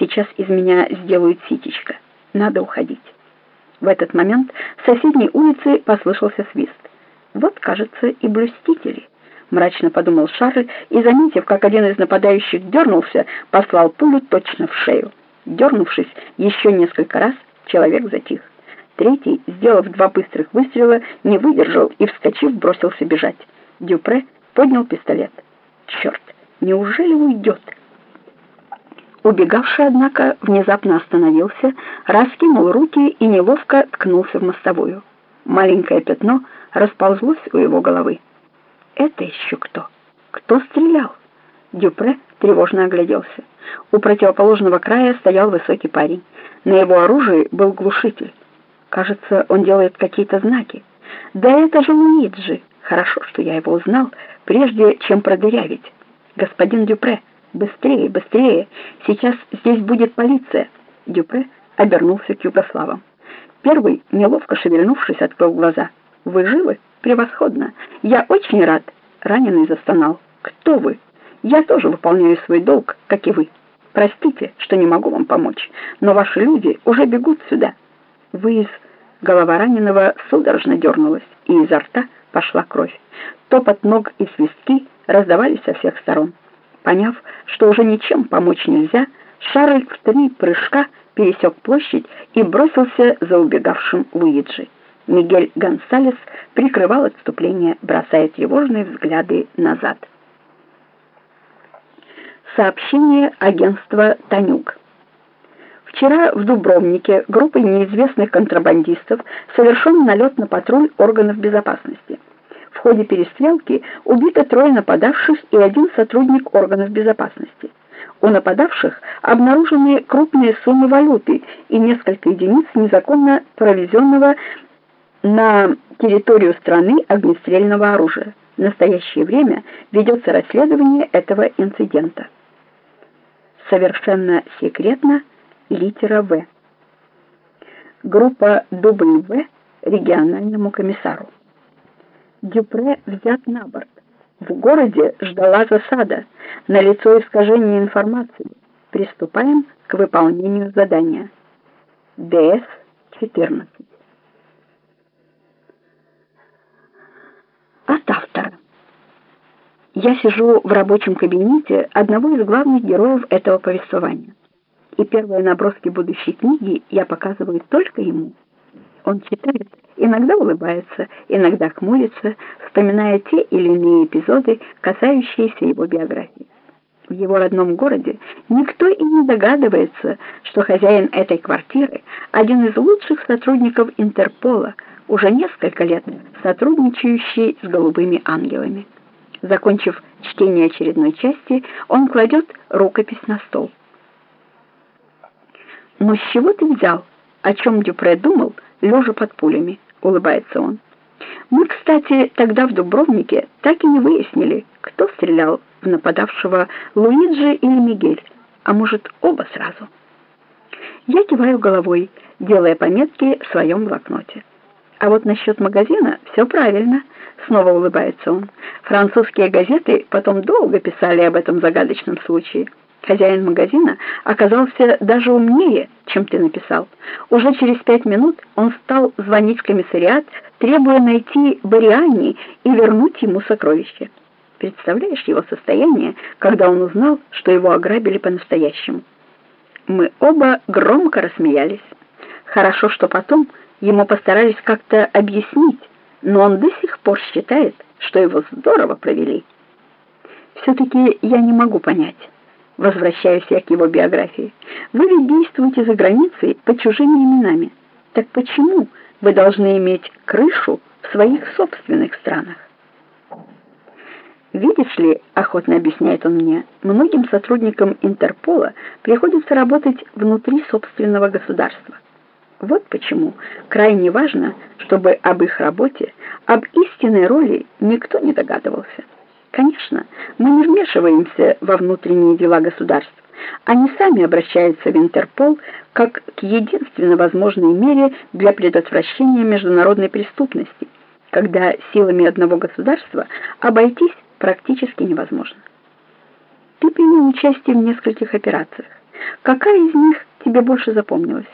Сейчас из меня сделают ситечка. Надо уходить. В этот момент с соседней улицы послышался свист. Вот, кажется, и блюстители. Мрачно подумал Шарль и, заметив, как один из нападающих дернулся, послал пулю точно в шею. Дернувшись еще несколько раз, человек затих. Третий, сделав два быстрых выстрела, не выдержал и, вскочив, бросился бежать. Дюпре поднял пистолет. Черт, неужели уйдет? Убегавший, однако, внезапно остановился, раскинул руки и неловко ткнулся в мостовую. Маленькое пятно расползлось у его головы. Это еще кто? Кто стрелял? Дюпре тревожно огляделся. У противоположного края стоял высокий парень. На его оружии был глушитель. Кажется, он делает какие-то знаки. Да это же Луиджи. Хорошо, что я его узнал, прежде чем продырявить. Господин Дюпре, быстрее, быстрее. Сейчас здесь будет полиция. Дюпре обернулся к югославам. Первый, неловко шевельнувшись, открыл глаза. Вы живы? Превосходно. Я очень рад. Раненый застонал. Кто вы? Я тоже выполняю свой долг, как и вы. Простите, что не могу вам помочь, но ваши люди уже бегут сюда. Вы из... Голова раненого судорожно дернулась, и изо рта пошла кровь. Топот ног и свистки раздавались со всех сторон. Поняв, что уже ничем помочь нельзя, Шарль в три прыжка пересек площадь и бросился за убегавшим Луиджи. Мигель Гонсалес прикрывал отступление, бросая тревожные взгляды назад. Сообщение агентства «Танюк». Вчера в Дубровнике группой неизвестных контрабандистов совершен налет на патруль органов безопасности. В ходе перестрелки убито трое нападавших и один сотрудник органов безопасности. У нападавших обнаружены крупные суммы валюты и несколько единиц незаконно провезенного на территорию страны огнестрельного оружия. В настоящее время ведется расследование этого инцидента. Совершенно секретно литера В. Группа W региональному комиссару. Дюпре взят на борт. В городе ждала засада. На лицо искажение информации. Приступаем к выполнению задания. ДС-14. От автора. Я сижу в рабочем кабинете одного из главных героев этого повествования. И первые наброски будущей книги я показываю только ему. Он читает, иногда улыбается, иногда хмурится, вспоминая те или иные эпизоды, касающиеся его биографии. В его родном городе никто и не догадывается, что хозяин этой квартиры один из лучших сотрудников Интерпола, уже несколько лет сотрудничающий с голубыми ангелами. Закончив чтение очередной части, он кладет рукопись на стол. «Но с чего ты взял? О чем Дюпре думал, лежа под пулями?» — улыбается он. «Мы, кстати, тогда в Дубровнике так и не выяснили, кто стрелял в нападавшего Луиджи или Мигель, а может, оба сразу». Я киваю головой, делая пометки в своем блокноте. А вот насчет магазина все правильно, снова улыбается он. Французские газеты потом долго писали об этом загадочном случае. Хозяин магазина оказался даже умнее, чем ты написал. Уже через пять минут он стал звонить в комиссариат, требуя найти Бариани и вернуть ему сокровище. Представляешь его состояние, когда он узнал, что его ограбили по-настоящему? Мы оба громко рассмеялись. Хорошо, что потом ему постарались как-то объяснить, но он до сих пор считает, что его здорово провели. Все-таки я не могу понять. Возвращаюсь я к его биографии. Вы ведь действуете за границей под чужими именами. Так почему вы должны иметь крышу в своих собственных странах? Видишь ли, охотно объясняет он мне, многим сотрудникам Интерпола приходится работать внутри собственного государства. Вот почему крайне важно, чтобы об их работе, об истинной роли никто не догадывался. Конечно, мы не вмешиваемся во внутренние дела государств. Они сами обращаются в Интерпол как к единственно возможной мере для предотвращения международной преступности, когда силами одного государства обойтись практически невозможно. Ты принял участие в нескольких операциях. Какая из них тебе больше запомнилась?